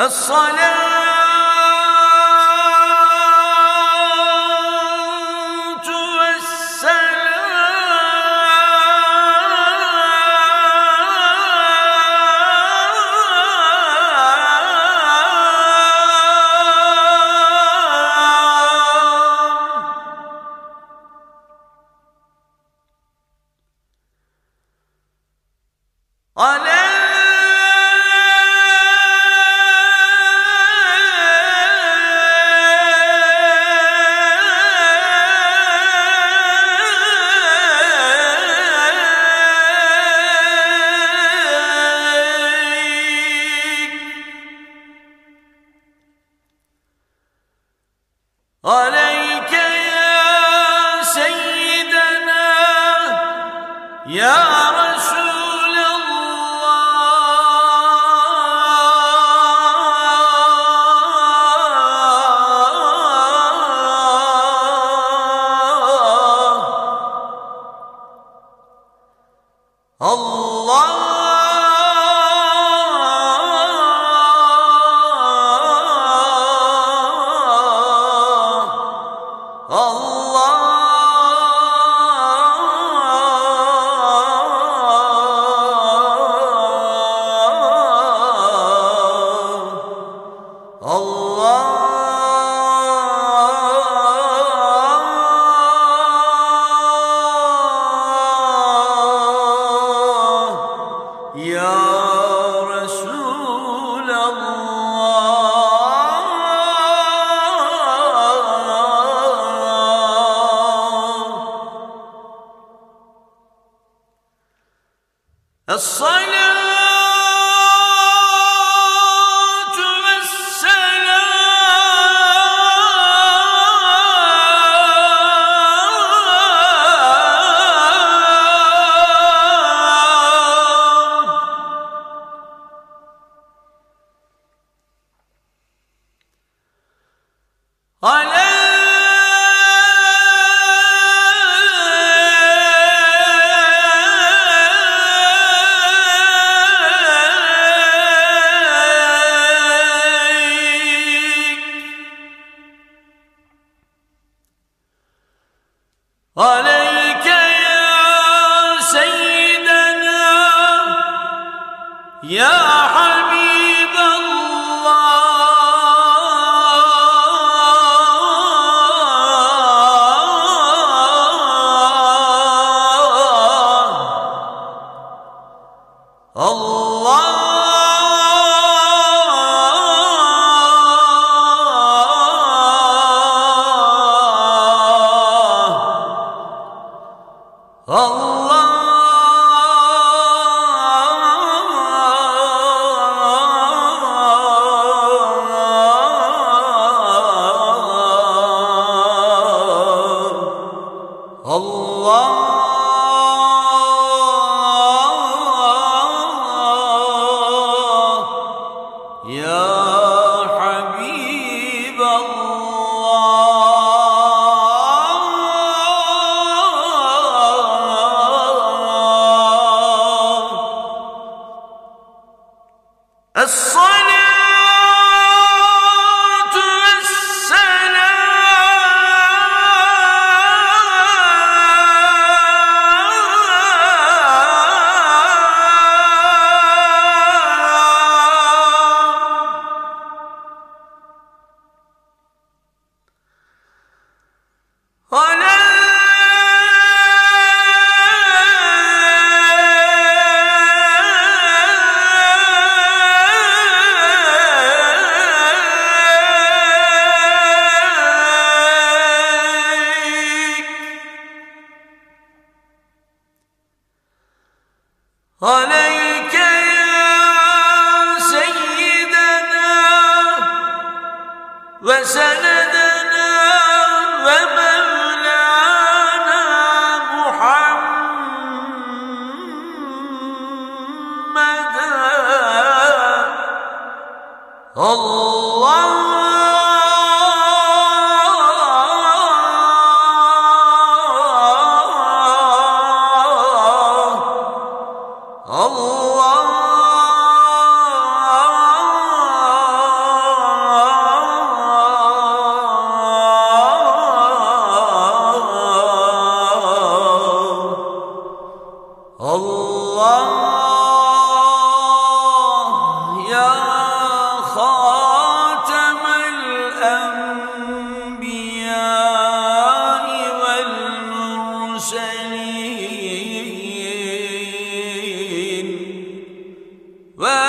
الصلاة Yeah. الصلاة Allah عليك يا سيدنا وسندنا ومولانا محمدا. الله Whoa!